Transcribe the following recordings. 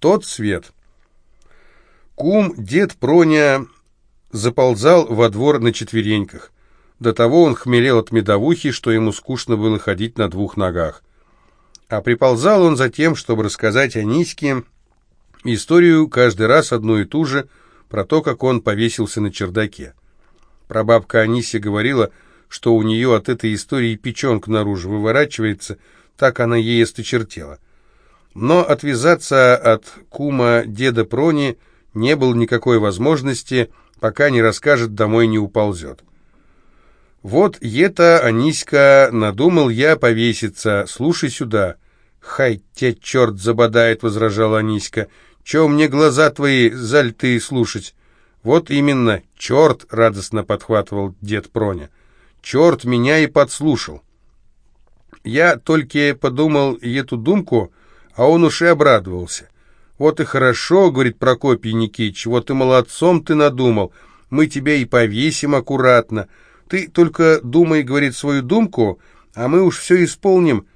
Тот свет. Кум, дед Проня, заползал во двор на четвереньках. До того он хмелел от медовухи, что ему скучно было ходить на двух ногах. А приползал он за тем, чтобы рассказать Аниське историю каждый раз одну и ту же, про то, как он повесился на чердаке. Прабабка Анисия говорила, что у нее от этой истории печенка наружу выворачивается, так она ей осточертела. Но отвязаться от кума деда Прони не было никакой возможности, пока не расскажет, домой не уползет. «Вот это, Аниська, надумал я повеситься, слушай сюда». «Хай те черт забодает», — возражала Аниська. «Че мне глаза твои зальтые слушать?» «Вот именно, черт!» — радостно подхватывал дед Проня. «Черт меня и подслушал». Я только подумал эту думку, а он уж и обрадовался. «Вот и хорошо», — говорит Прокопий Никитич, — «вот и молодцом ты надумал, мы тебя и повесим аккуратно». Ты только думай, говорит, свою думку, а мы уж все исполним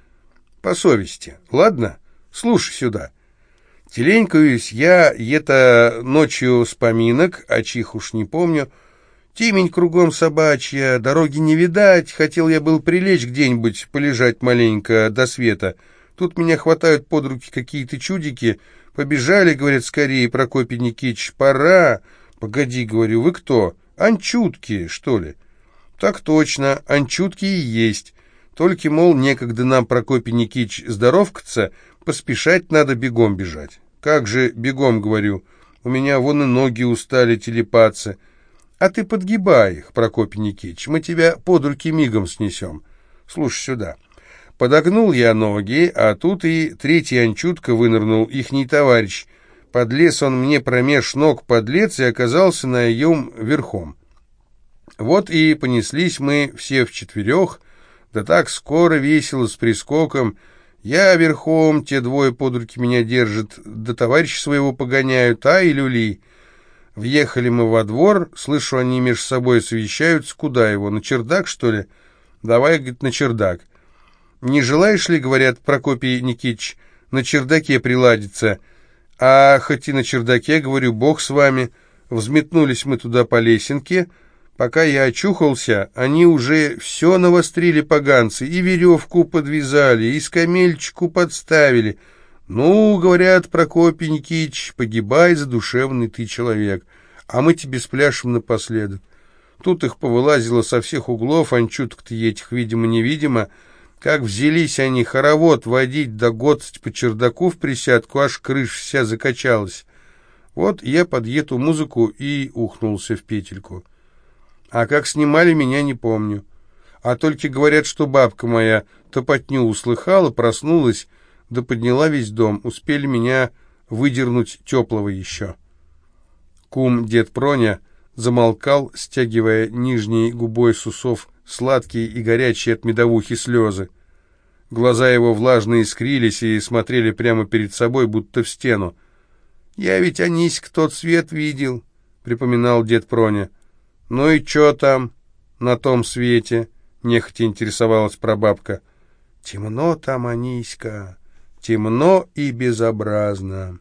по совести. Ладно? Слушай сюда. Теленькаюсь я это ночью с поминок, а чих уж не помню. Темень кругом собачья, дороги не видать, хотел я был прилечь где-нибудь, полежать маленько до света. Тут меня хватают под руки какие-то чудики, побежали, говорят, скорее, Прокопий Никитич, пора. Погоди, говорю, вы кто? Анчутки, что ли? Так точно, анчутки и есть. Только, мол, некогда нам, Прокопий Никитич, здоровкаться, поспешать надо бегом бежать. Как же бегом, говорю, у меня вон и ноги устали телепаться. А ты подгибай их, Прокопий Никитич, мы тебя под руки мигом снесем. Слушай сюда. Подогнул я ноги, а тут и третий анчутка вынырнул, ихний товарищ. Подлез он мне промеж ног подлец и оказался на ее верхом. Вот и понеслись мы все вчетверех, да так скоро, весело, с прискоком. Я верхом, те двое под руки меня держат, да товарища своего погоняют, а и люли. Въехали мы во двор, слышу, они между собой совещаются, куда его, на чердак, что ли? Давай, говорит, на чердак. Не желаешь ли, говорят, Прокопий Никитич, на чердаке приладиться? А хоть и на чердаке, говорю, бог с вами. Взметнулись мы туда по лесенке, — Пока я очухался, они уже все навострили поганцы, и веревку подвязали, и скамельчику подставили. Ну, говорят, Прокопий Никитич, погибай за душевный ты человек, а мы тебе спляшем напоследок. Тут их повылазило со всех углов, анчуток-то этих, видимо-невидимо, как взялись они хоровод водить да гоцать по чердаку в присядку, аж крыша вся закачалась. Вот я под эту музыку и ухнулся в петельку. А как снимали, меня не помню. А только говорят, что бабка моя топотню услыхала, проснулась, да подняла весь дом. Успели меня выдернуть теплого еще. Кум дед Проня замолкал, стягивая нижней губой с усов сладкие и горячие от медовухи слезы. Глаза его влажно искрились и смотрели прямо перед собой, будто в стену. «Я ведь Аниськ тот свет видел», — припоминал дед Проня. «Ну и чё там на том свете?» — нехотя интересовалась прабабка. «Темно там, Аниська, темно и безобразно».